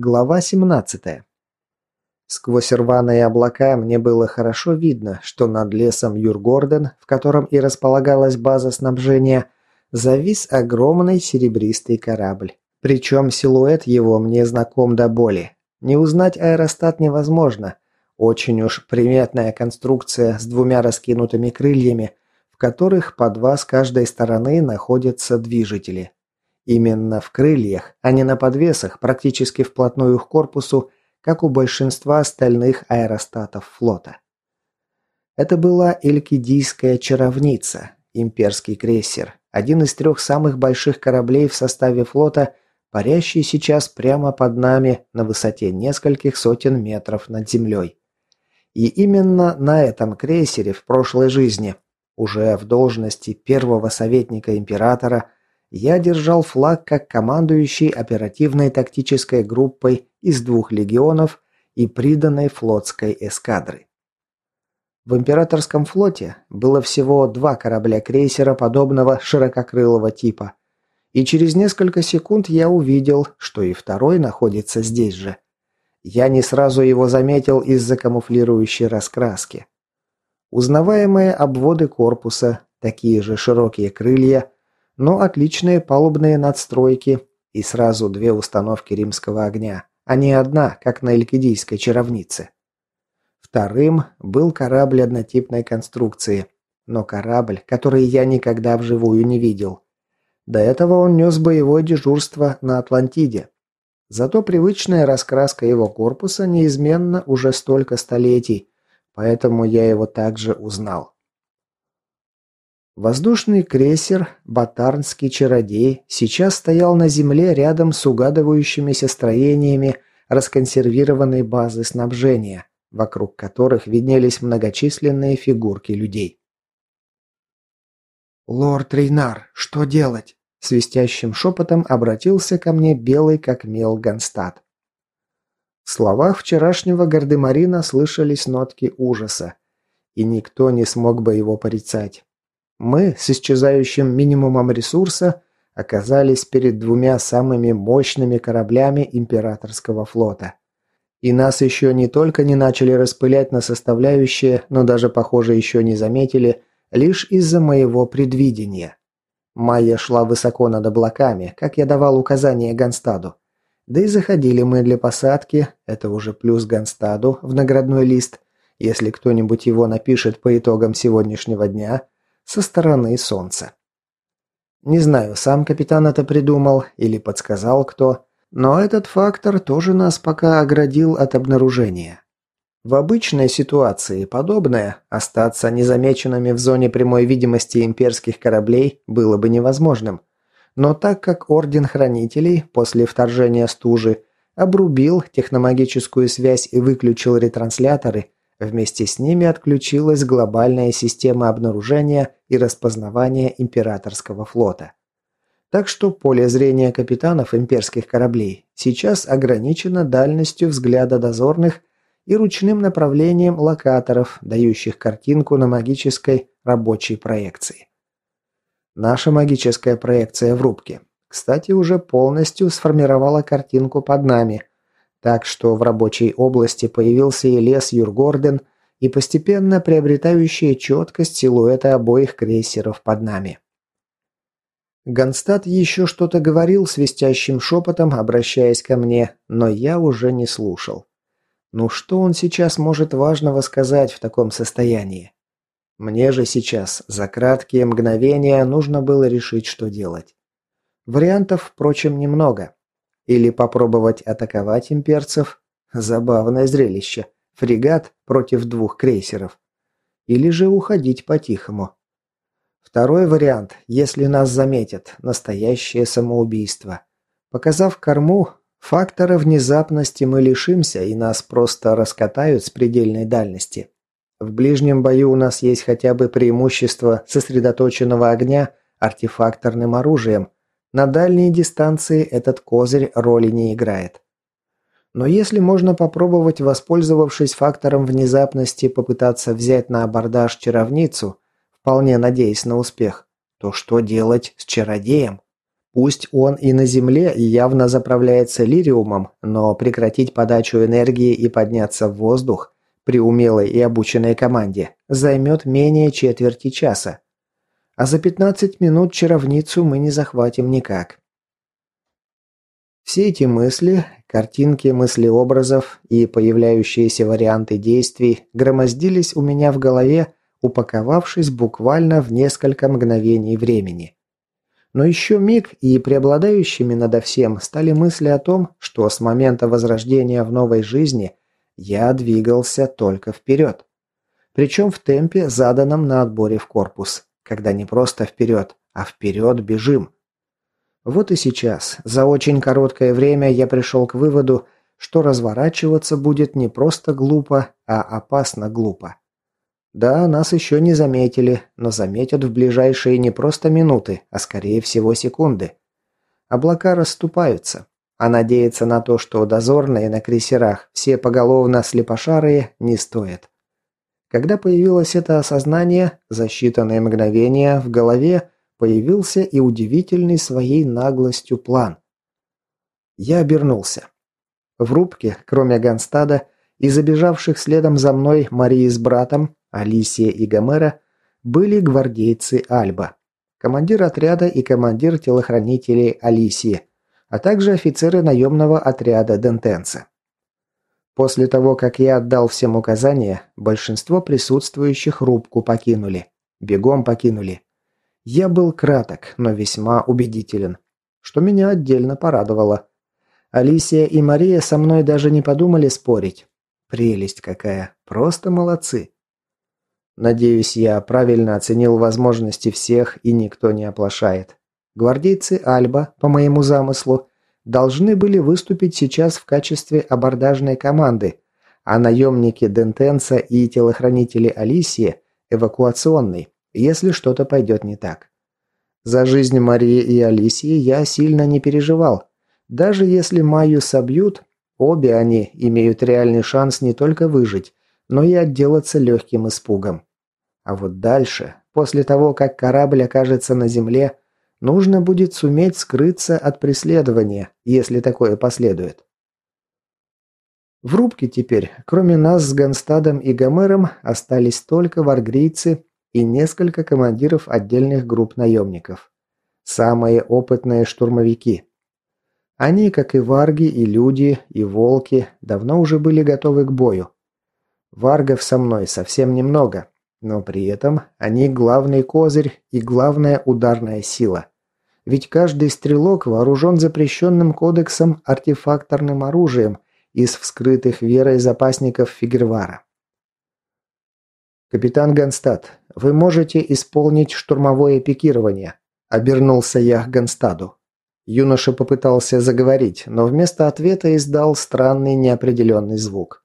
Глава 17. Сквозь рваные облака мне было хорошо видно, что над лесом Юргорден, в котором и располагалась база снабжения, завис огромный серебристый корабль. Причем силуэт его мне знаком до боли. Не узнать аэростат невозможно. Очень уж приметная конструкция с двумя раскинутыми крыльями, в которых по два с каждой стороны находятся движители. Именно в крыльях, а не на подвесах, практически вплотную к корпусу, как у большинства остальных аэростатов флота. Это была Элькидийская чаровница, имперский крейсер, один из трех самых больших кораблей в составе флота, парящий сейчас прямо под нами на высоте нескольких сотен метров над землей. И именно на этом крейсере в прошлой жизни, уже в должности первого советника императора, я держал флаг как командующий оперативной тактической группой из двух легионов и приданной флотской эскадры. В императорском флоте было всего два корабля-крейсера подобного ширококрылого типа, и через несколько секунд я увидел, что и второй находится здесь же. Я не сразу его заметил из-за камуфлирующей раскраски. Узнаваемые обводы корпуса, такие же широкие крылья – но отличные палубные надстройки и сразу две установки римского огня, а не одна, как на Элькидийской чаровнице. Вторым был корабль однотипной конструкции, но корабль, который я никогда вживую не видел. До этого он нес боевое дежурство на Атлантиде. Зато привычная раскраска его корпуса неизменна уже столько столетий, поэтому я его также узнал. Воздушный крейсер «Батарнский чародей» сейчас стоял на земле рядом с угадывающимися строениями расконсервированной базы снабжения, вокруг которых виднелись многочисленные фигурки людей. «Лорд Рейнар, что делать?» – свистящим шепотом обратился ко мне белый как мел Ганстад. В словах вчерашнего гардемарина слышались нотки ужаса, и никто не смог бы его порицать. Мы с исчезающим минимумом ресурса оказались перед двумя самыми мощными кораблями императорского флота. И нас еще не только не начали распылять на составляющие, но даже, похоже, еще не заметили, лишь из-за моего предвидения. Майя шла высоко над облаками, как я давал указание Ганстаду. Да и заходили мы для посадки, это уже плюс Ганстаду в наградной лист, если кто-нибудь его напишет по итогам сегодняшнего дня – со стороны Солнца. Не знаю, сам капитан это придумал или подсказал кто, но этот фактор тоже нас пока оградил от обнаружения. В обычной ситуации подобное, остаться незамеченными в зоне прямой видимости имперских кораблей, было бы невозможным. Но так как Орден Хранителей после вторжения стужи обрубил техномагическую связь и выключил ретрансляторы, Вместе с ними отключилась глобальная система обнаружения и распознавания императорского флота. Так что поле зрения капитанов имперских кораблей сейчас ограничено дальностью взгляда дозорных и ручным направлением локаторов, дающих картинку на магической рабочей проекции. Наша магическая проекция в рубке, кстати, уже полностью сформировала картинку под нами, так что в рабочей области появился и лес Юргорден, и постепенно приобретающие четкость силуэта обоих крейсеров под нами. Ганстад еще что-то говорил свистящим шепотом, обращаясь ко мне, но я уже не слушал. Ну что он сейчас может важного сказать в таком состоянии? Мне же сейчас за краткие мгновения нужно было решить, что делать. Вариантов, впрочем, немного. Или попробовать атаковать имперцев. Забавное зрелище. Фрегат против двух крейсеров. Или же уходить по-тихому. Второй вариант, если нас заметят, настоящее самоубийство. Показав корму, фактора внезапности мы лишимся и нас просто раскатают с предельной дальности. В ближнем бою у нас есть хотя бы преимущество сосредоточенного огня артефакторным оружием, на дальней дистанции этот козырь роли не играет. Но если можно попробовать, воспользовавшись фактором внезапности, попытаться взять на абордаж чаровницу, вполне надеясь на успех, то что делать с чародеем? Пусть он и на Земле явно заправляется лириумом, но прекратить подачу энергии и подняться в воздух при умелой и обученной команде займет менее четверти часа. А за 15 минут чаровницу мы не захватим никак. Все эти мысли, картинки мыслеобразов и появляющиеся варианты действий громоздились у меня в голове, упаковавшись буквально в несколько мгновений времени. Но еще миг, и преобладающими надо всем стали мысли о том, что с момента возрождения в новой жизни я двигался только вперед. Причем в темпе, заданном на отборе в корпус когда не просто вперед, а вперед бежим. Вот и сейчас, за очень короткое время я пришел к выводу, что разворачиваться будет не просто глупо, а опасно глупо. Да, нас еще не заметили, но заметят в ближайшие не просто минуты, а скорее всего секунды. Облака расступаются, а надеяться на то, что дозорные на крейсерах все поголовно слепошарые, не стоит. Когда появилось это осознание, за считанные мгновения в голове появился и удивительный своей наглостью план. Я обернулся. В рубке, кроме Ганстада и забежавших следом за мной Марии с братом, Алисия и Гомера, были гвардейцы Альба, командир отряда и командир телохранителей Алисии, а также офицеры наемного отряда Дентенса. После того, как я отдал всем указания, большинство присутствующих рубку покинули. Бегом покинули. Я был краток, но весьма убедителен, что меня отдельно порадовало. Алисия и Мария со мной даже не подумали спорить. Прелесть какая, просто молодцы. Надеюсь, я правильно оценил возможности всех и никто не оплошает. Гвардейцы Альба, по моему замыслу, должны были выступить сейчас в качестве абордажной команды, а наемники Дентенса и телохранители Алисии – эвакуационный, если что-то пойдет не так. За жизнь Марии и Алисии я сильно не переживал. Даже если Майю собьют, обе они имеют реальный шанс не только выжить, но и отделаться легким испугом. А вот дальше, после того, как корабль окажется на земле – Нужно будет суметь скрыться от преследования, если такое последует. В рубке теперь, кроме нас с Ганстадом и Гомером, остались только варгрийцы и несколько командиров отдельных групп наемников. Самые опытные штурмовики. Они, как и варги, и люди, и волки, давно уже были готовы к бою. Варгов со мной совсем немного, но при этом они главный козырь и главная ударная сила. Ведь каждый стрелок вооружен запрещенным кодексом артефакторным оружием из вскрытых верой запасников Фигервара. «Капитан Ганстад, вы можете исполнить штурмовое пикирование», – обернулся я к Ганстаду. Юноша попытался заговорить, но вместо ответа издал странный неопределенный звук.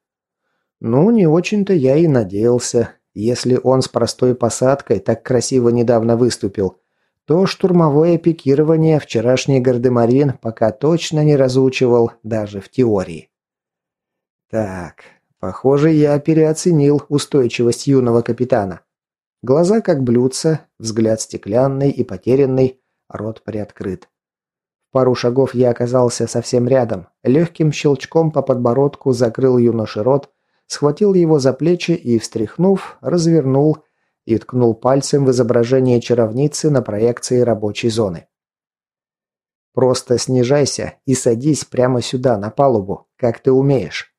Ну, не очень-то я и надеялся. Если он с простой посадкой так красиво недавно выступил, то штурмовое пикирование вчерашний гардемарин пока точно не разучивал даже в теории. Так, похоже, я переоценил устойчивость юного капитана. Глаза как блюдца, взгляд стеклянный и потерянный, рот приоткрыт. Пару шагов я оказался совсем рядом, легким щелчком по подбородку закрыл юноше рот, схватил его за плечи и, встряхнув, развернул и ткнул пальцем в изображение чаровницы на проекции рабочей зоны. «Просто снижайся и садись прямо сюда, на палубу, как ты умеешь».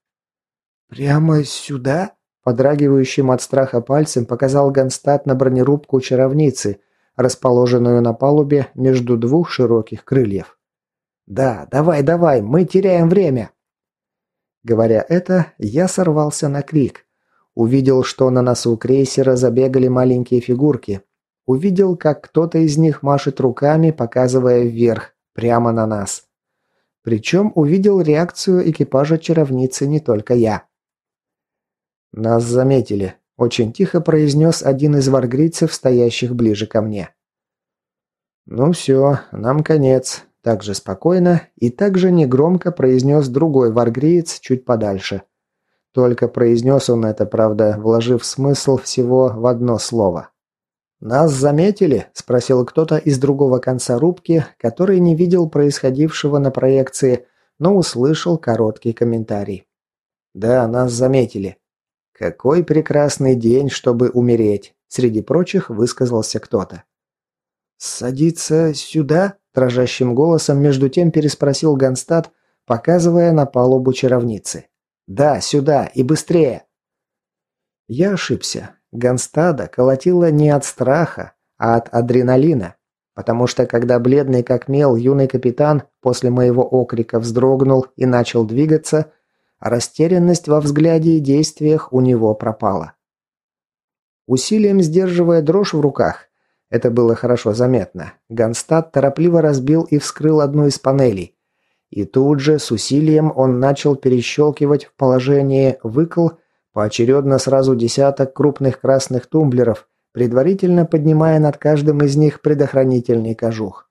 «Прямо сюда?» Подрагивающим от страха пальцем показал Ганстат на бронерубку чаровницы, расположенную на палубе между двух широких крыльев. «Да, давай, давай, мы теряем время!» Говоря это, я сорвался на крик. Увидел, что на носу крейсера забегали маленькие фигурки. Увидел, как кто-то из них машет руками, показывая вверх, прямо на нас. Причем увидел реакцию экипажа чаровницы не только я. «Нас заметили», – очень тихо произнес один из варгрийцев, стоящих ближе ко мне. «Ну все, нам конец», – также спокойно и также негромко произнес другой варгриец чуть подальше – только произнес он это, правда, вложив смысл всего в одно слово. «Нас заметили?» – спросил кто-то из другого конца рубки, который не видел происходившего на проекции, но услышал короткий комментарий. «Да, нас заметили». «Какой прекрасный день, чтобы умереть!» – среди прочих высказался кто-то. «Садиться сюда?» – дрожащим голосом между тем переспросил Ганстад, показывая на палубу чаровницы. «Да, сюда и быстрее!» Я ошибся. Ганстада колотила не от страха, а от адреналина. Потому что когда бледный как мел юный капитан после моего окрика вздрогнул и начал двигаться, растерянность во взгляде и действиях у него пропала. Усилием сдерживая дрожь в руках, это было хорошо заметно, Ганстад торопливо разбил и вскрыл одну из панелей. И тут же с усилием он начал перещелкивать в положении «выкл» Поочередно сразу десяток крупных красных тумблеров, предварительно поднимая над каждым из них предохранительный кожух.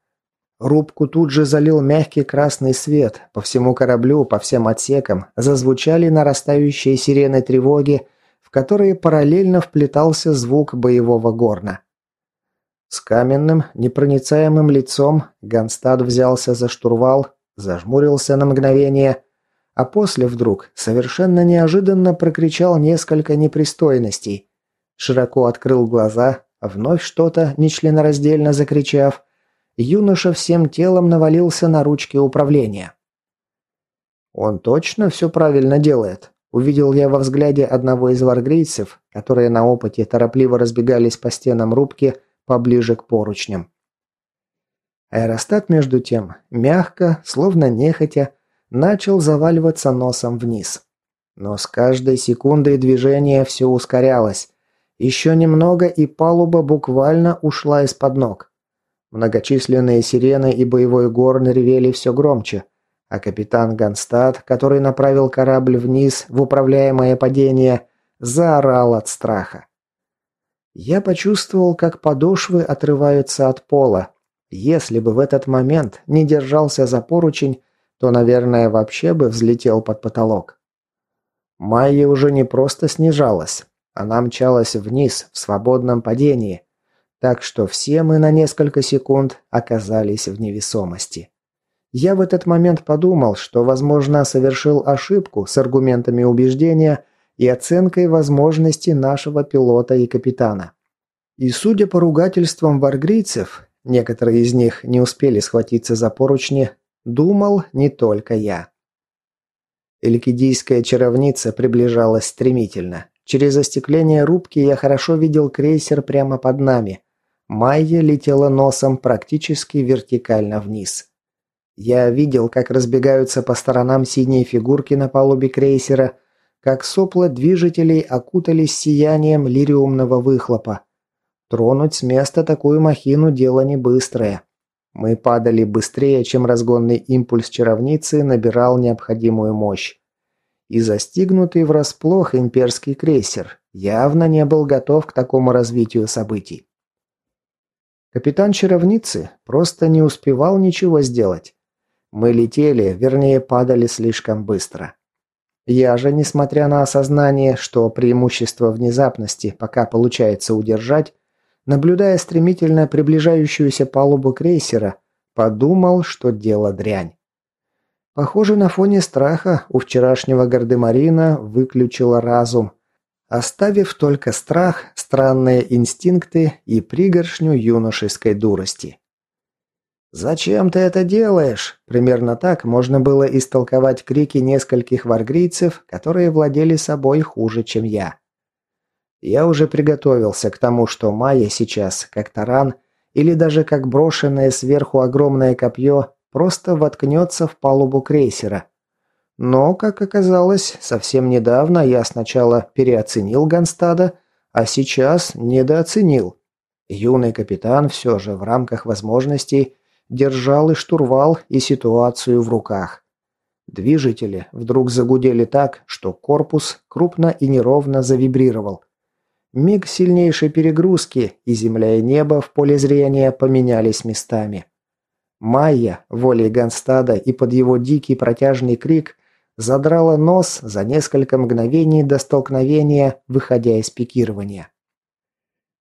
Рубку тут же залил мягкий красный свет. По всему кораблю, по всем отсекам зазвучали нарастающие сирены тревоги, в которые параллельно вплетался звук боевого горна. С каменным, непроницаемым лицом Ганстад взялся за штурвал, зажмурился на мгновение, а после вдруг совершенно неожиданно прокричал несколько непристойностей. Широко открыл глаза, вновь что-то нечленораздельно закричав, юноша всем телом навалился на ручки управления. «Он точно все правильно делает», – увидел я во взгляде одного из варгрейцев, которые на опыте торопливо разбегались по стенам рубки поближе к поручням. Аэростат, между тем, мягко, словно нехотя, начал заваливаться носом вниз. Но с каждой секундой движение все ускорялось. Еще немного, и палуба буквально ушла из-под ног. Многочисленные сирены и боевой горн ревели все громче, а капитан Ганстад, который направил корабль вниз в управляемое падение, заорал от страха. Я почувствовал, как подошвы отрываются от пола. Если бы в этот момент не держался за поручень, то, наверное, вообще бы взлетел под потолок. Майя уже не просто снижалась, она мчалась вниз в свободном падении, так что все мы на несколько секунд оказались в невесомости. Я в этот момент подумал, что, возможно, совершил ошибку с аргументами убеждения и оценкой возможностей нашего пилота и капитана. И судя по ругательствам варгрийцев, некоторые из них не успели схватиться за поручни, Думал не только я. Элькидийская чаровница приближалась стремительно. Через остекление рубки я хорошо видел крейсер прямо под нами. Майя летела носом практически вертикально вниз. Я видел, как разбегаются по сторонам синие фигурки на палубе крейсера, как сопла движителей окутались сиянием лириумного выхлопа. Тронуть с места такую махину дело не быстрое. Мы падали быстрее, чем разгонный импульс чаровницы набирал необходимую мощь. И застигнутый врасплох имперский крейсер явно не был готов к такому развитию событий. Капитан чаровницы просто не успевал ничего сделать. Мы летели, вернее падали слишком быстро. Я же, несмотря на осознание, что преимущество внезапности пока получается удержать, наблюдая стремительно приближающуюся палубу крейсера, подумал, что дело дрянь. Похоже, на фоне страха у вчерашнего гардемарина выключила разум, оставив только страх, странные инстинкты и пригоршню юношеской дурости. «Зачем ты это делаешь?» Примерно так можно было истолковать крики нескольких варгрийцев, которые владели собой хуже, чем я. Я уже приготовился к тому, что Майя сейчас, как таран, или даже как брошенное сверху огромное копье, просто воткнется в палубу крейсера. Но, как оказалось, совсем недавно я сначала переоценил Ганстада, а сейчас недооценил. Юный капитан все же в рамках возможностей держал и штурвал, и ситуацию в руках. Движители вдруг загудели так, что корпус крупно и неровно завибрировал. Миг сильнейшей перегрузки, и земля и небо в поле зрения поменялись местами. Майя, волей Ганстада и под его дикий протяжный крик, задрала нос за несколько мгновений до столкновения, выходя из пикирования.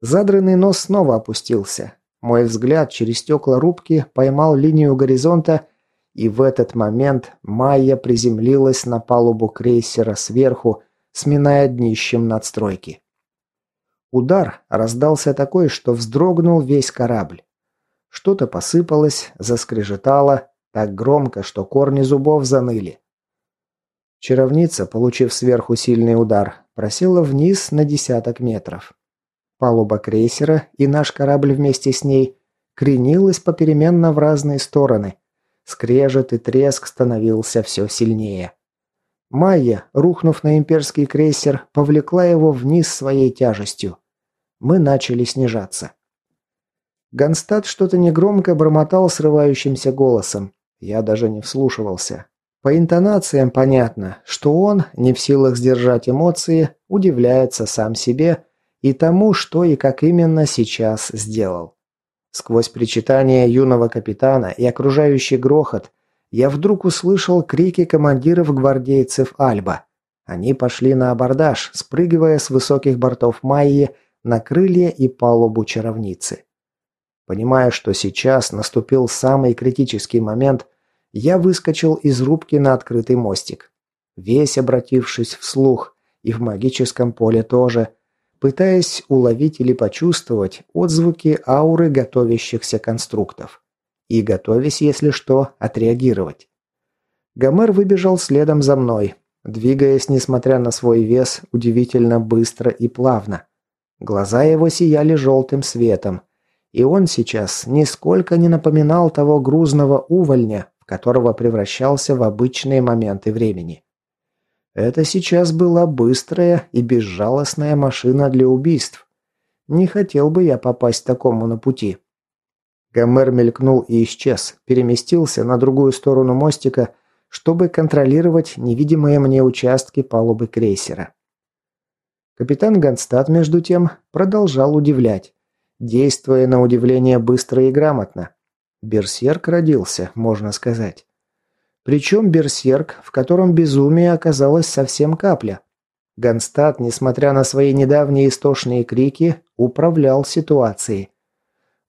Задранный нос снова опустился. Мой взгляд через стекла рубки поймал линию горизонта, и в этот момент Майя приземлилась на палубу крейсера сверху, сминая днищем надстройки. Удар раздался такой, что вздрогнул весь корабль. Что-то посыпалось, заскрежетало, так громко, что корни зубов заныли. Чаровница, получив сверху сильный удар, просела вниз на десяток метров. Палуба крейсера и наш корабль вместе с ней кренилась попеременно в разные стороны. Скрежет и треск становился все сильнее. Майя, рухнув на имперский крейсер, повлекла его вниз своей тяжестью. Мы начали снижаться. Ганстад что-то негромко бормотал срывающимся голосом. Я даже не вслушивался. По интонациям понятно, что он, не в силах сдержать эмоции, удивляется сам себе и тому, что и как именно сейчас сделал. Сквозь причитания юного капитана и окружающий грохот я вдруг услышал крики командиров гвардейцев Альба. Они пошли на абордаж, спрыгивая с высоких бортов Майи на крылья и палубу чаровницы. Понимая, что сейчас наступил самый критический момент, я выскочил из рубки на открытый мостик. Весь обратившись вслух, и в магическом поле тоже, пытаясь уловить или почувствовать отзвуки ауры готовящихся конструктов. И готовясь, если что, отреагировать. Гомер выбежал следом за мной, двигаясь, несмотря на свой вес, удивительно быстро и плавно. Глаза его сияли желтым светом, и он сейчас нисколько не напоминал того грузного увольня, которого превращался в обычные моменты времени. Это сейчас была быстрая и безжалостная машина для убийств. Не хотел бы я попасть такому на пути. Гомер мелькнул и исчез, переместился на другую сторону мостика, чтобы контролировать невидимые мне участки палубы крейсера. Капитан Ганстад, между тем, продолжал удивлять, действуя на удивление быстро и грамотно. Берсерк родился, можно сказать. Причем берсерк, в котором безумие оказалось совсем капля. Ганстад, несмотря на свои недавние истошные крики, управлял ситуацией.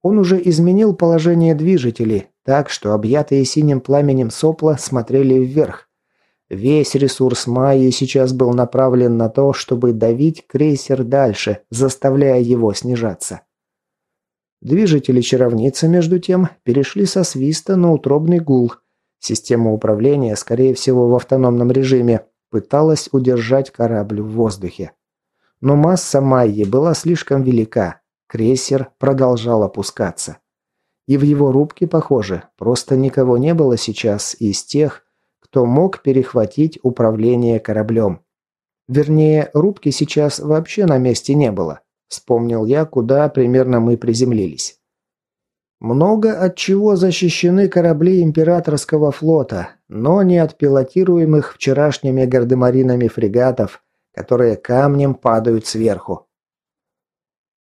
Он уже изменил положение движителей, так что объятые синим пламенем сопла смотрели вверх. Весь ресурс Майи сейчас был направлен на то, чтобы давить крейсер дальше, заставляя его снижаться. Движители чаровницы, между тем, перешли со свиста на утробный гул. Система управления, скорее всего, в автономном режиме, пыталась удержать корабль в воздухе. Но масса Майи была слишком велика. Крейсер продолжал опускаться. И в его рубке, похоже, просто никого не было сейчас из тех, кто мог перехватить управление кораблем. Вернее, рубки сейчас вообще на месте не было. Вспомнил я, куда примерно мы приземлились. Много от чего защищены корабли императорского флота, но не от пилотируемых вчерашними гардемаринами фрегатов, которые камнем падают сверху.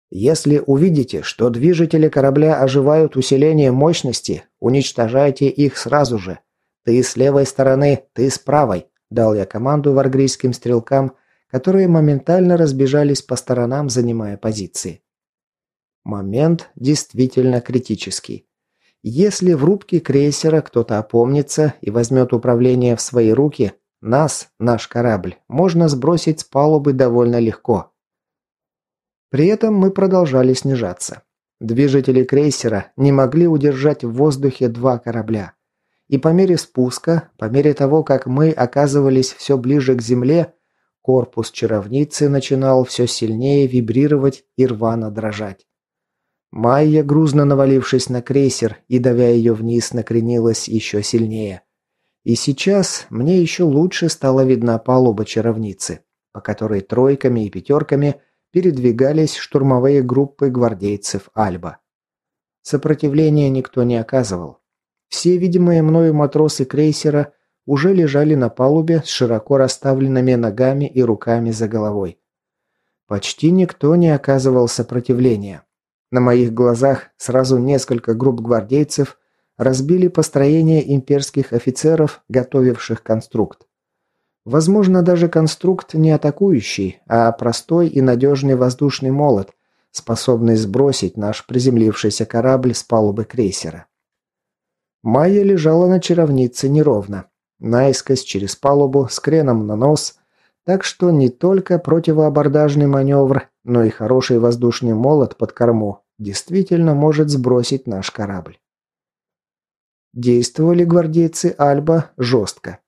Если увидите, что движители корабля оживают усиление мощности, уничтожайте их сразу же. Ты с левой стороны, ты с правой, дал я команду варгрийским стрелкам – которые моментально разбежались по сторонам, занимая позиции. Момент действительно критический. Если в рубке крейсера кто-то опомнится и возьмет управление в свои руки, нас, наш корабль, можно сбросить с палубы довольно легко. При этом мы продолжали снижаться. Движители крейсера не могли удержать в воздухе два корабля. И по мере спуска, по мере того, как мы оказывались все ближе к земле, Корпус чаровницы начинал все сильнее вибрировать и рвано дрожать. Майя, грузно навалившись на крейсер и давя ее вниз, накренилась еще сильнее. И сейчас мне еще лучше стала видна палуба чаровницы, по которой тройками и пятерками передвигались штурмовые группы гвардейцев Альба. Сопротивления никто не оказывал. Все видимые мною матросы крейсера уже лежали на палубе с широко расставленными ногами и руками за головой. Почти никто не оказывал сопротивления. На моих глазах сразу несколько групп гвардейцев разбили построение имперских офицеров, готовивших конструкт. Возможно, даже конструкт не атакующий, а простой и надежный воздушный молот, способный сбросить наш приземлившийся корабль с палубы крейсера. Майя лежала на чаровнице неровно, наискось через палубу, с креном на нос, так что не только противоабордажный маневр, но и хороший воздушный молот под корму действительно может сбросить наш корабль. Действовали гвардейцы Альба жестко.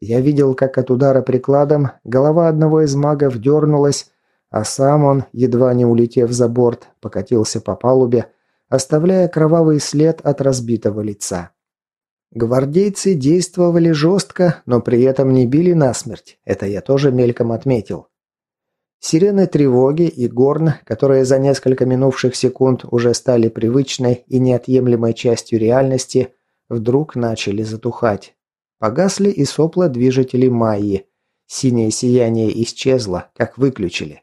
Я видел, как от удара прикладом голова одного из магов дернулась, а сам он, едва не улетев за борт, покатился по палубе, оставляя кровавый след от разбитого лица. Гвардейцы действовали жестко, но при этом не били насмерть, это я тоже мельком отметил. Сирены тревоги и горн, которые за несколько минувших секунд уже стали привычной и неотъемлемой частью реальности, вдруг начали затухать. Погасли и сопла движителей Майи. Синее сияние исчезло, как выключили.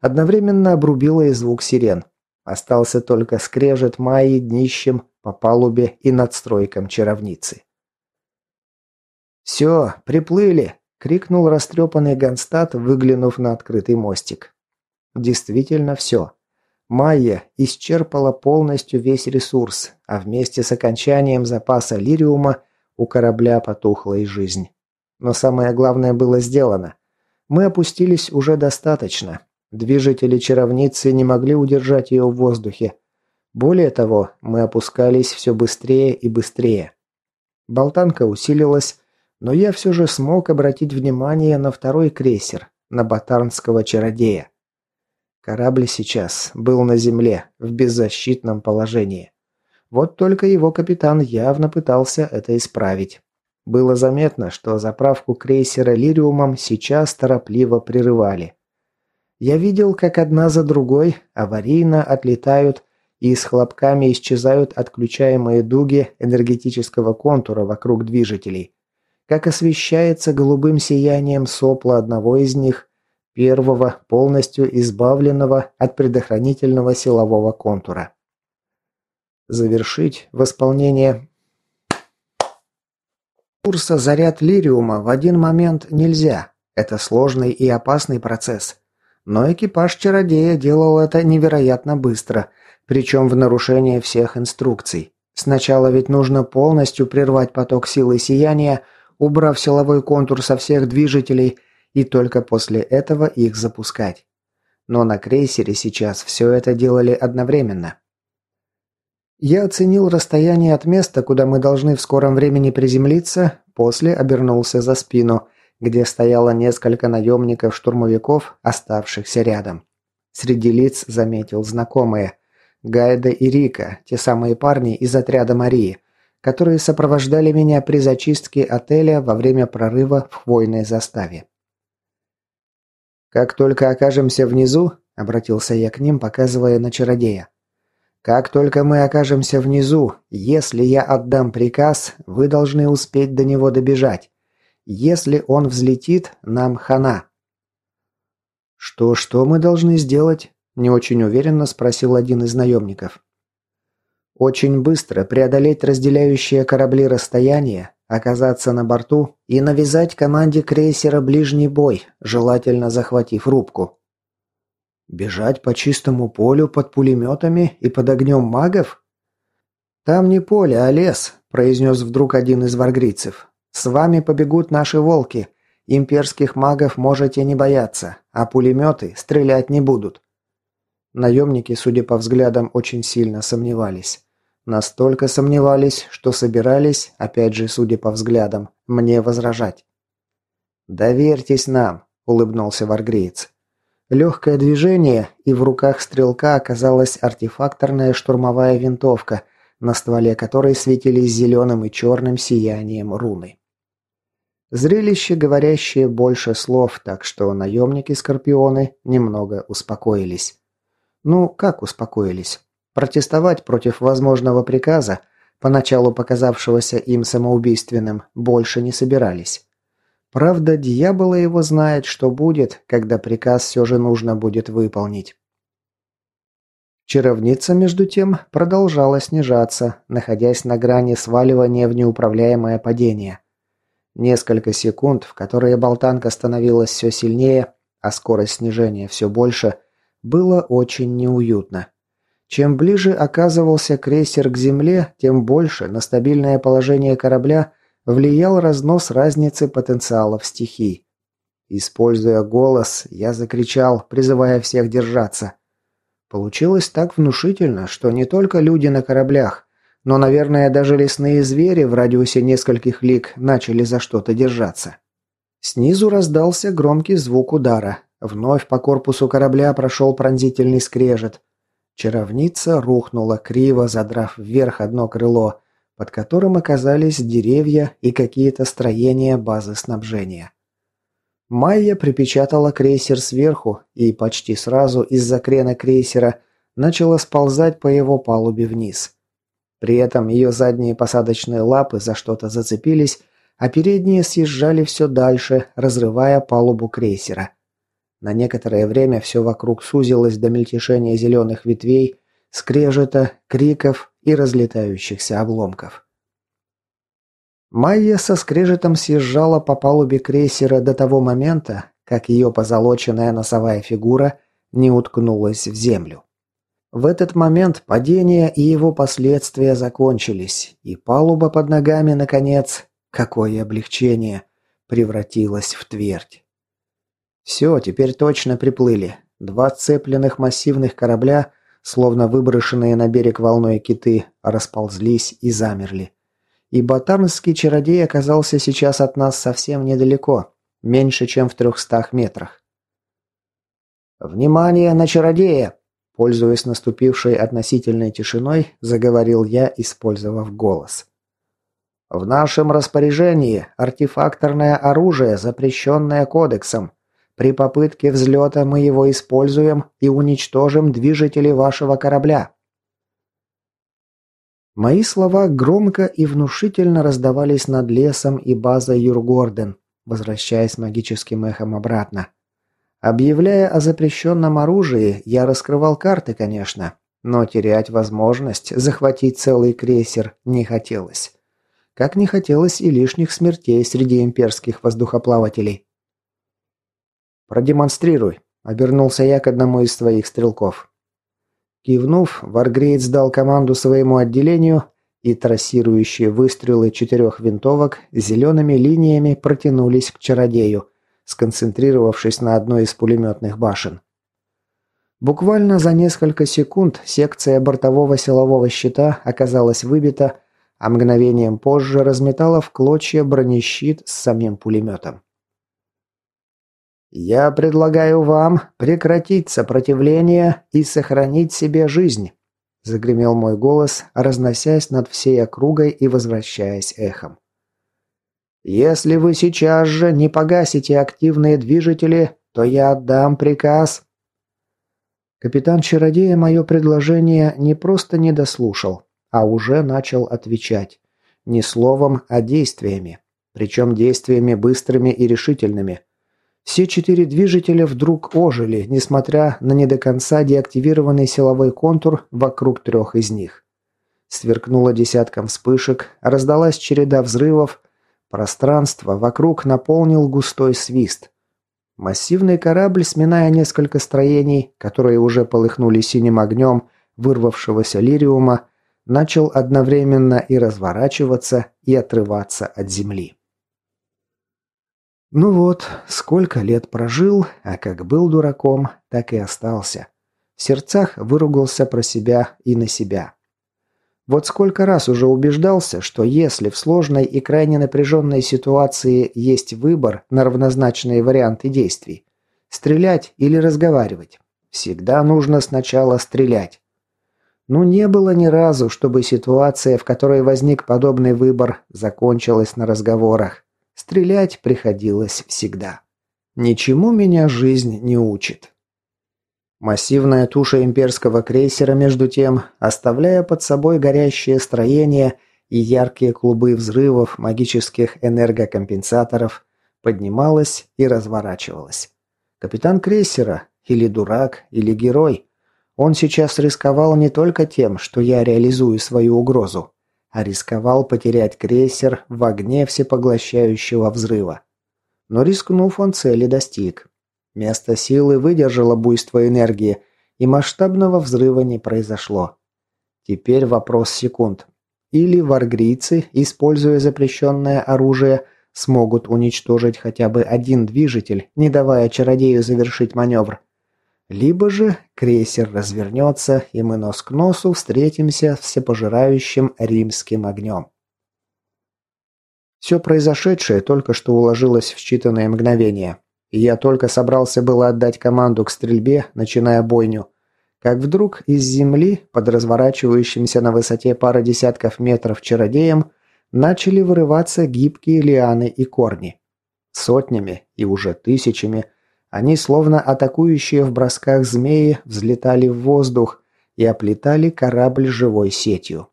Одновременно обрубило и звук сирен. Остался только скрежет Майи днищем по палубе и надстройкам чаровницы. «Все, приплыли!» – крикнул растрепанный Ганстад, выглянув на открытый мостик. Действительно все. Майя исчерпала полностью весь ресурс, а вместе с окончанием запаса лириума у корабля потухла и жизнь. Но самое главное было сделано. Мы опустились уже достаточно. Движители чаровницы не могли удержать ее в воздухе. Более того, мы опускались все быстрее и быстрее. Болтанка усилилась, но я все же смог обратить внимание на второй крейсер, на батарнского чародея. Корабль сейчас был на земле, в беззащитном положении. Вот только его капитан явно пытался это исправить. Было заметно, что заправку крейсера Лириумом сейчас торопливо прерывали. Я видел, как одна за другой аварийно отлетают и с хлопками исчезают отключаемые дуги энергетического контура вокруг движителей, как освещается голубым сиянием сопла одного из них, первого, полностью избавленного от предохранительного силового контура. Завершить восполнение курса заряд лириума в один момент нельзя. Это сложный и опасный процесс. Но экипаж чародея делал это невероятно быстро, причем в нарушение всех инструкций. Сначала ведь нужно полностью прервать поток силы сияния, убрав силовой контур со всех движителей, и только после этого их запускать. Но на крейсере сейчас все это делали одновременно. Я оценил расстояние от места, куда мы должны в скором времени приземлиться, после обернулся за спину, где стояло несколько наемников-штурмовиков, оставшихся рядом. Среди лиц заметил знакомые. Гайда и Рика, те самые парни из отряда Марии, которые сопровождали меня при зачистке отеля во время прорыва в хвойной заставе. «Как только окажемся внизу», — обратился я к ним, показывая на чародея. «Как только мы окажемся внизу, если я отдам приказ, вы должны успеть до него добежать. Если он взлетит, нам хана». «Что-что мы должны сделать?» – не очень уверенно спросил один из наемников. «Очень быстро преодолеть разделяющие корабли расстояние, оказаться на борту и навязать команде крейсера ближний бой, желательно захватив рубку». «Бежать по чистому полю под пулеметами и под огнем магов?» «Там не поле, а лес», – произнес вдруг один из варгрийцев. С вами побегут наши волки. Имперских магов можете не бояться, а пулеметы стрелять не будут». Наемники, судя по взглядам, очень сильно сомневались. Настолько сомневались, что собирались, опять же, судя по взглядам, мне возражать. «Доверьтесь нам», – улыбнулся варгреец. Легкое движение, и в руках стрелка оказалась артефакторная штурмовая винтовка, на стволе которой светились зеленым и черным сиянием руны. Зрелище, говорящее больше слов, так что наемники-скорпионы немного успокоились. Ну, как успокоились? Протестовать против возможного приказа, поначалу показавшегося им самоубийственным, больше не собирались. Правда, дьявола его знает, что будет, когда приказ все же нужно будет выполнить. Чаровница, между тем, продолжала снижаться, находясь на грани сваливания в неуправляемое падение – Несколько секунд, в которые болтанка становилась все сильнее, а скорость снижения все больше, было очень неуютно. Чем ближе оказывался крейсер к земле, тем больше на стабильное положение корабля влиял разнос разницы потенциалов стихий. Используя голос, я закричал, призывая всех держаться. Получилось так внушительно, что не только люди на кораблях, но, наверное, даже лесные звери в радиусе нескольких лиг начали за что-то держаться. Снизу раздался громкий звук удара. Вновь по корпусу корабля прошел пронзительный скрежет. Чаровница рухнула криво, задрав вверх одно крыло, под которым оказались деревья и какие-то строения базы снабжения. Майя припечатала крейсер сверху и почти сразу из-за крена крейсера начала сползать по его палубе вниз. При этом ее задние посадочные лапы за что-то зацепились, а передние съезжали все дальше, разрывая палубу крейсера. На некоторое время все вокруг сузилось до мельтешения зеленых ветвей, скрежета, криков и разлетающихся обломков. Майя со скрежетом съезжала по палубе крейсера до того момента, как ее позолоченная носовая фигура не уткнулась в землю. В этот момент падение и его последствия закончились, и палуба под ногами, наконец, какое облегчение, превратилась в твердь. Все, теперь точно приплыли. Два цепленных массивных корабля, словно выброшенные на берег волной киты, расползлись и замерли. И ботанский чародей оказался сейчас от нас совсем недалеко, меньше, чем в трехстах метрах. «Внимание на чародея!» Пользуясь наступившей относительной тишиной, заговорил я, использовав голос. «В нашем распоряжении артефакторное оружие, запрещенное кодексом. При попытке взлета мы его используем и уничтожим движители вашего корабля». Мои слова громко и внушительно раздавались над лесом и базой Юргорден, возвращаясь магическим эхом обратно. Объявляя о запрещенном оружии, я раскрывал карты, конечно, но терять возможность захватить целый крейсер не хотелось. Как не хотелось и лишних смертей среди имперских воздухоплавателей. «Продемонстрируй», — обернулся я к одному из своих стрелков. Кивнув, Варгрейд сдал команду своему отделению, и трассирующие выстрелы четырех винтовок зелеными линиями протянулись к чародею, сконцентрировавшись на одной из пулеметных башен. Буквально за несколько секунд секция бортового силового щита оказалась выбита, а мгновением позже разметала в клочья бронещит с самим пулеметом. «Я предлагаю вам прекратить сопротивление и сохранить себе жизнь», – загремел мой голос, разносясь над всей округой и возвращаясь эхом. «Если вы сейчас же не погасите активные движители, то я отдам приказ». Капитан-чародея мое предложение не просто не дослушал, а уже начал отвечать. Не словом, а действиями. Причем действиями быстрыми и решительными – все четыре движителя вдруг ожили, несмотря на не до конца деактивированный силовой контур вокруг трех из них. Сверкнуло десятком вспышек, раздалась череда взрывов, пространство вокруг наполнил густой свист. Массивный корабль, сминая несколько строений, которые уже полыхнули синим огнем вырвавшегося лириума, начал одновременно и разворачиваться, и отрываться от земли. Ну вот, сколько лет прожил, а как был дураком, так и остался. В сердцах выругался про себя и на себя. Вот сколько раз уже убеждался, что если в сложной и крайне напряженной ситуации есть выбор на равнозначные варианты действий, стрелять или разговаривать, всегда нужно сначала стрелять. Ну не было ни разу, чтобы ситуация, в которой возник подобный выбор, закончилась на разговорах. Стрелять приходилось всегда. Ничему меня жизнь не учит. Массивная туша имперского крейсера, между тем, оставляя под собой горящее строение и яркие клубы взрывов магических энергокомпенсаторов, поднималась и разворачивалась. Капитан крейсера, или дурак, или герой, он сейчас рисковал не только тем, что я реализую свою угрозу, а рисковал потерять крейсер в огне всепоглощающего взрыва. Но рискнув, он цели достиг. Место силы выдержало буйство энергии, и масштабного взрыва не произошло. Теперь вопрос секунд. Или варгрийцы, используя запрещенное оружие, смогут уничтожить хотя бы один движитель, не давая чародею завершить маневр. Либо же крейсер развернется, и мы нос к носу встретимся с всепожирающим римским огнем. Все произошедшее только что уложилось в считанные мгновения. И я только собрался было отдать команду к стрельбе, начиная бойню, как вдруг из земли, под разворачивающимся на высоте пары десятков метров чародеем, начали вырываться гибкие лианы и корни. Сотнями и уже тысячами они, словно атакующие в бросках змеи, взлетали в воздух и оплетали корабль живой сетью.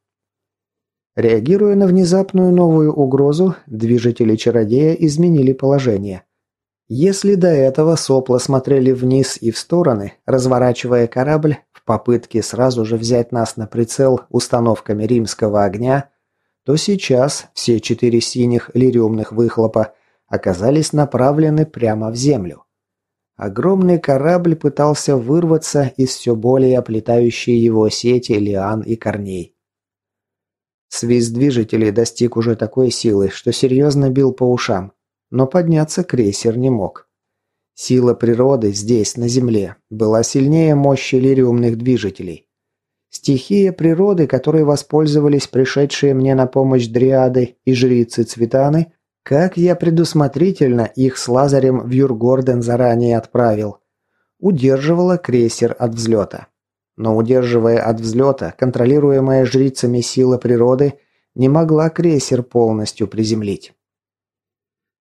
Реагируя на внезапную новую угрозу, движители чародея изменили положение. Если до этого сопла смотрели вниз и в стороны, разворачивая корабль в попытке сразу же взять нас на прицел установками римского огня, то сейчас все четыре синих лириумных выхлопа оказались направлены прямо в землю. Огромный корабль пытался вырваться из все более оплетающей его сети лиан и корней. Свист движителей достиг уже такой силы, что серьезно бил по ушам, но подняться крейсер не мог. Сила природы здесь, на Земле, была сильнее мощи лириумных движителей. Стихия природы, которой воспользовались пришедшие мне на помощь дриады и жрицы Цветаны, как я предусмотрительно их с Лазарем в Юргорден заранее отправил, удерживала крейсер от взлета. Но удерживая от взлета, контролируемая жрицами сила природы не могла крейсер полностью приземлить.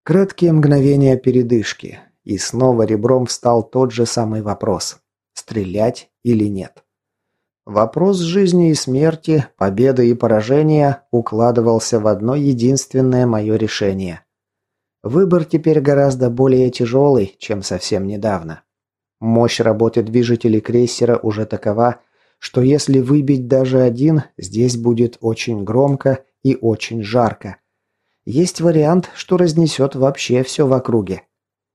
Краткие мгновения передышки, и снова ребром встал тот же самый вопрос – стрелять или нет. Вопрос жизни и смерти, победы и поражения укладывался в одно единственное мое решение. Выбор теперь гораздо более тяжелый, чем совсем недавно. Мощь работы движителей крейсера уже такова, что если выбить даже один, здесь будет очень громко и очень жарко. Есть вариант, что разнесет вообще все в округе.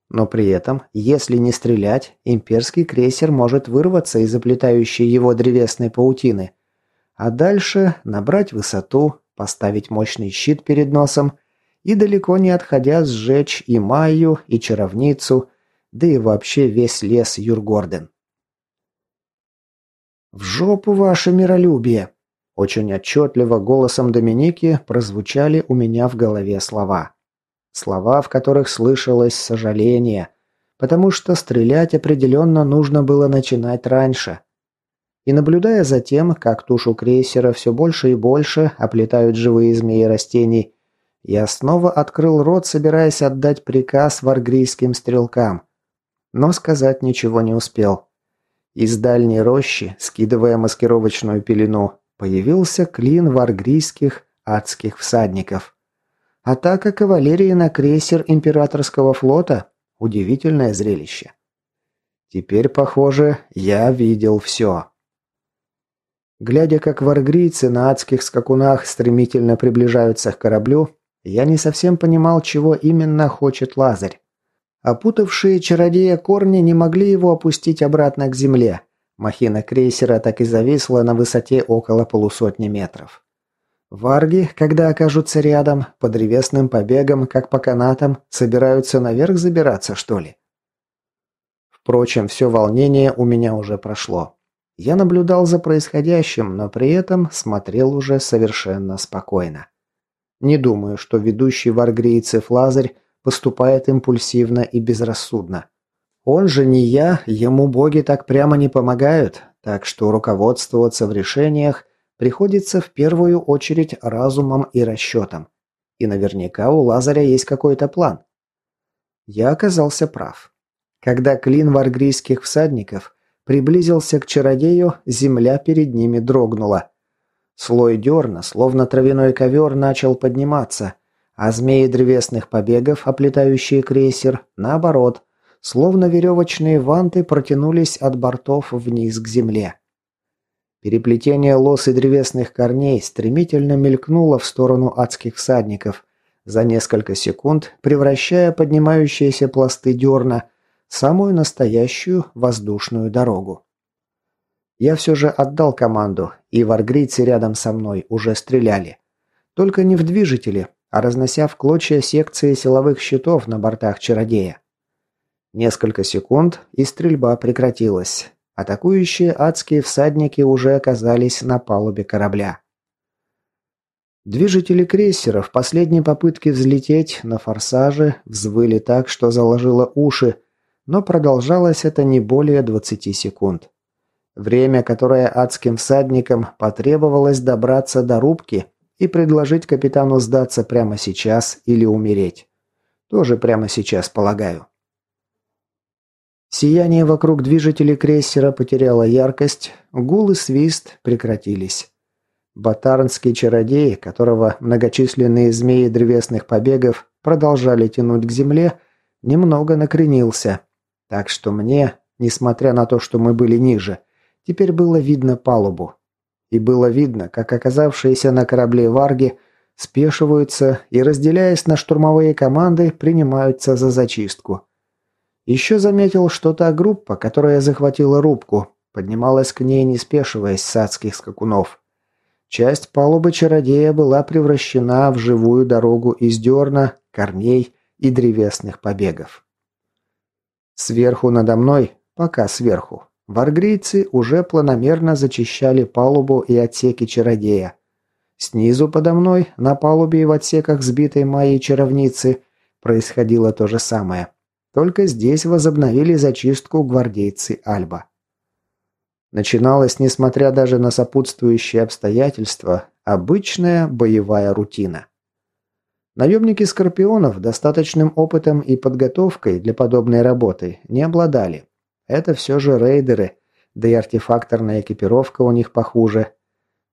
Но при этом, если не стрелять, имперский крейсер может вырваться из заплетающей его древесной паутины. А дальше набрать высоту, поставить мощный щит перед носом и далеко не отходя сжечь и Майю, и чаровницу, да и вообще весь лес Юргорден. «В жопу ваше миролюбие!» Очень отчетливо голосом Доминики прозвучали у меня в голове слова. Слова, в которых слышалось сожаление, потому что стрелять определенно нужно было начинать раньше. И наблюдая за тем, как тушу крейсера все больше и больше оплетают живые змеи растений, я снова открыл рот, собираясь отдать приказ варгрийским стрелкам – но сказать ничего не успел. Из дальней рощи, скидывая маскировочную пелену, появился клин варгрийских адских всадников. Атака кавалерии на крейсер императорского флота – удивительное зрелище. Теперь, похоже, я видел все. Глядя, как варгрийцы на адских скакунах стремительно приближаются к кораблю, я не совсем понимал, чего именно хочет Лазарь. Опутавшие чародея корни не могли его опустить обратно к земле. Махина крейсера так и зависла на высоте около полусотни метров. Варги, когда окажутся рядом, по древесным побегам, как по канатам, собираются наверх забираться, что ли? Впрочем, все волнение у меня уже прошло. Я наблюдал за происходящим, но при этом смотрел уже совершенно спокойно. Не думаю, что ведущий варгрийцев Лазарь поступает импульсивно и безрассудно. Он же не я, ему боги так прямо не помогают, так что руководствоваться в решениях приходится в первую очередь разумом и расчетом. И наверняка у Лазаря есть какой-то план. Я оказался прав. Когда клин варгрийских всадников приблизился к чародею, земля перед ними дрогнула. Слой дерна, словно травяной ковер, начал подниматься – а змеи древесных побегов, оплетающие крейсер, наоборот, словно веревочные ванты протянулись от бортов вниз к земле. Переплетение лос и древесных корней стремительно мелькнуло в сторону адских всадников, за несколько секунд превращая поднимающиеся пласты дерна в самую настоящую воздушную дорогу. Я все же отдал команду, и варгрийцы рядом со мной уже стреляли. Только не в движители, а разнося в клочья секции силовых щитов на бортах чародея. Несколько секунд, и стрельба прекратилась. Атакующие адские всадники уже оказались на палубе корабля. Движители крейсера в последней попытке взлететь на форсаже взвыли так, что заложило уши, но продолжалось это не более 20 секунд. Время, которое адским всадникам потребовалось добраться до рубки и предложить капитану сдаться прямо сейчас или умереть. Тоже прямо сейчас, полагаю. Сияние вокруг движителей крейсера потеряло яркость, гул и свист прекратились. Батарнский чародей, которого многочисленные змеи древесных побегов продолжали тянуть к земле, немного накренился. Так что мне, несмотря на то, что мы были ниже, Теперь было видно палубу. И было видно, как оказавшиеся на корабле варги спешиваются и, разделяясь на штурмовые команды, принимаются за зачистку. Еще заметил, что та группа, которая захватила рубку, поднималась к ней, не спешиваясь с адских скакунов. Часть палубы чародея была превращена в живую дорогу из дерна, корней и древесных побегов. Сверху надо мной, пока сверху, Варгрийцы уже планомерно зачищали палубу и отсеки чародея. Снизу подо мной, на палубе и в отсеках сбитой моей чаровницы, происходило то же самое. Только здесь возобновили зачистку гвардейцы Альба. Начиналась, несмотря даже на сопутствующие обстоятельства, обычная боевая рутина. Наемники Скорпионов достаточным опытом и подготовкой для подобной работы не обладали. Это все же рейдеры, да и артефакторная экипировка у них похуже.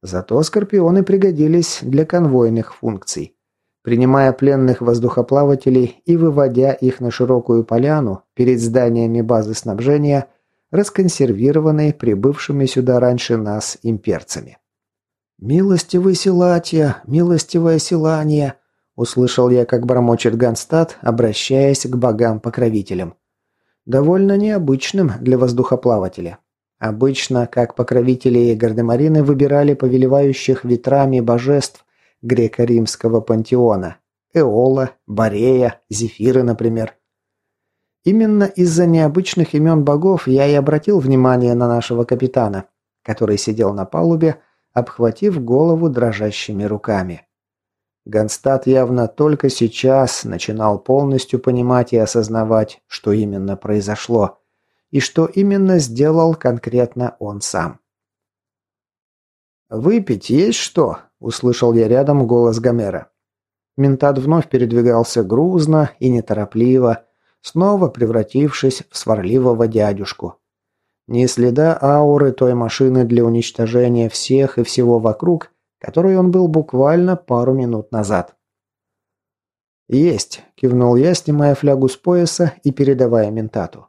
Зато скорпионы пригодились для конвойных функций. Принимая пленных воздухоплавателей и выводя их на широкую поляну перед зданиями базы снабжения, расконсервированной прибывшими сюда раньше нас имперцами. «Милостивый Силатия, милостивое Силание!» услышал я, как бормочет Ганстад, обращаясь к богам-покровителям довольно необычным для воздухоплавателя. Обычно, как покровители и гардемарины выбирали повелевающих ветрами божеств греко-римского пантеона – Эола, Борея, Зефиры, например. Именно из-за необычных имен богов я и обратил внимание на нашего капитана, который сидел на палубе, обхватив голову дрожащими руками. Ганстад явно только сейчас начинал полностью понимать и осознавать, что именно произошло, и что именно сделал конкретно он сам. «Выпить есть что?» – услышал я рядом голос Гомера. Ментат вновь передвигался грузно и неторопливо, снова превратившись в сварливого дядюшку. Ни следа ауры той машины для уничтожения всех и всего вокруг, которой он был буквально пару минут назад. «Есть», – кивнул я, снимая флягу с пояса и передавая ментату.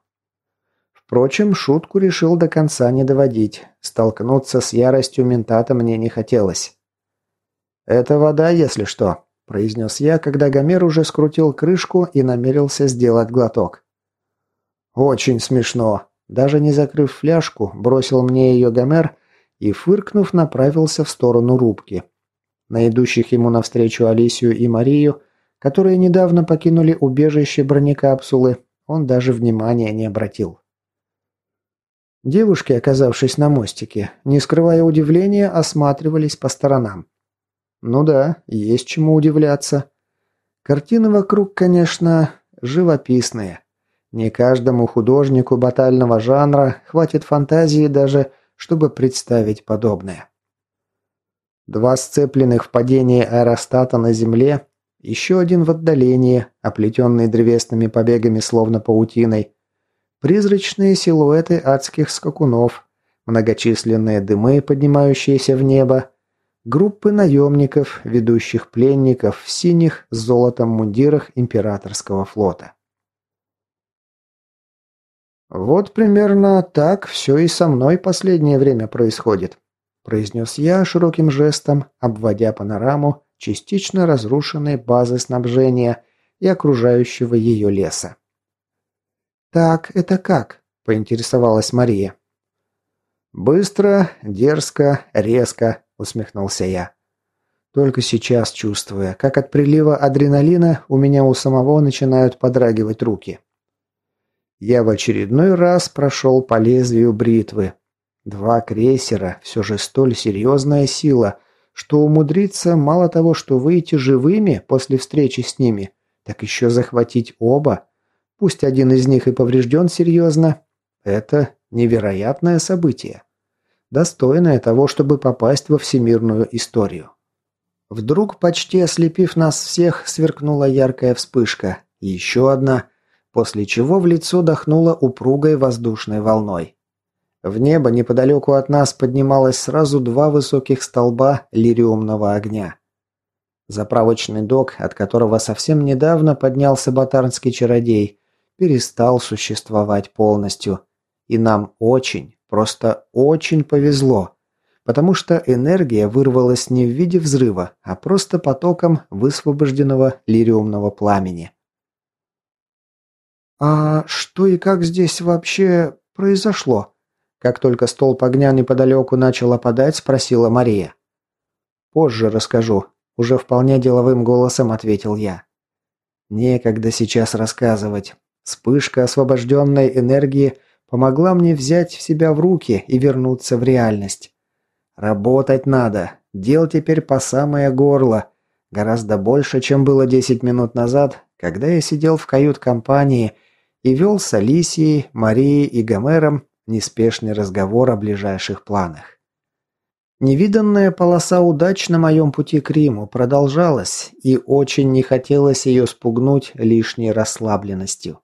Впрочем, шутку решил до конца не доводить. Столкнуться с яростью ментата мне не хотелось. «Это вода, если что», – произнес я, когда Гомер уже скрутил крышку и намерился сделать глоток. «Очень смешно», – даже не закрыв фляжку, бросил мне ее Гомер и, фыркнув, направился в сторону рубки. На идущих ему навстречу Алисию и Марию, которые недавно покинули убежище бронекапсулы, он даже внимания не обратил. Девушки, оказавшись на мостике, не скрывая удивления, осматривались по сторонам. Ну да, есть чему удивляться. Картины вокруг, конечно, живописные. Не каждому художнику батального жанра хватит фантазии даже чтобы представить подобное. Два сцепленных в падении аэростата на земле, еще один в отдалении, оплетенный древесными побегами словно паутиной, призрачные силуэты адских скакунов, многочисленные дымы, поднимающиеся в небо, группы наемников, ведущих пленников в синих с золотом мундирах императорского флота. «Вот примерно так все и со мной последнее время происходит», произнес я широким жестом, обводя панораму частично разрушенной базы снабжения и окружающего ее леса. «Так, это как?» – поинтересовалась Мария. «Быстро, дерзко, резко», — усмехнулся я. Только сейчас чувствуя, как от прилива адреналина у меня у самого начинают подрагивать руки. Я в очередной раз прошел по лезвию бритвы. Два крейсера – все же столь серьезная сила, что умудриться мало того, что выйти живыми после встречи с ними, так еще захватить оба, пусть один из них и поврежден серьезно, это невероятное событие, достойное того, чтобы попасть во всемирную историю. Вдруг, почти ослепив нас всех, сверкнула яркая вспышка. Еще одна, после чего в лицо дохнуло упругой воздушной волной. В небо неподалеку от нас поднималось сразу два высоких столба лириумного огня. Заправочный док, от которого совсем недавно поднялся батарнский чародей, перестал существовать полностью. И нам очень, просто очень повезло потому что энергия вырвалась не в виде взрыва, а просто потоком высвобожденного лириумного пламени. «А что и как здесь вообще произошло?» Как только столб огня неподалеку начал опадать, спросила Мария. «Позже расскажу», – уже вполне деловым голосом ответил я. «Некогда сейчас рассказывать. Вспышка освобожденной энергии помогла мне взять себя в руки и вернуться в реальность. Работать надо. Дел теперь по самое горло. Гораздо больше, чем было 10 минут назад, когда я сидел в кают-компании и вел с Алисией, Марией и Гомером неспешный разговор о ближайших планах. Невиданная полоса удач на моем пути к Риму продолжалась, и очень не хотелось ее спугнуть лишней расслабленностью.